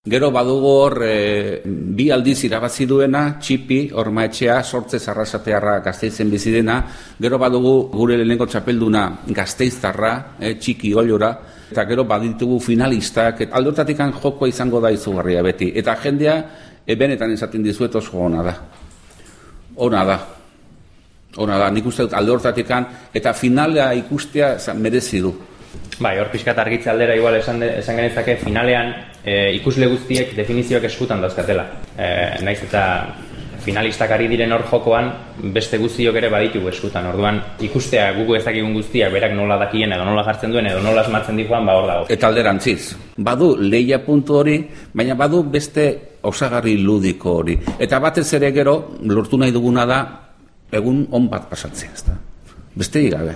Gero badugu hor e, bi aldiz irabazi duena, txipi, ormaetxea, sortze zarrasatearra gazteizen bizi dena. Gero badugu gure lehenengo txapelduna gazteiztarra, e, txiki olora. Eta gero baditugu finalistak, et, aldotatik jokoa izango da izugarria beti. Eta jendea, e, benetan esaten dizuet oso ona da. Ona da. Ona da, nik uste dut alde eta finalea ikustea merezi du. Bai, hor pixkat argitze aldera igual esan, de, esan genezake finalean e, ikusle guztiek definizioak eskutan dauzkatela. E, naiz eta finalistak ari diren hor jokoan beste guztiok ere baditu eskutan. Orduan ikustea gugu ezakigun guztia berak nola dakien edo nola jartzen duen edo nola esmatzen dikoan ba hor dago. Eta alderantziz, badu leia puntu hori, baina badu beste osagarri ludiko hori. Eta batez ere gero lortu nahi duguna da egun on bat pasatzea, ezta. Beste gabe.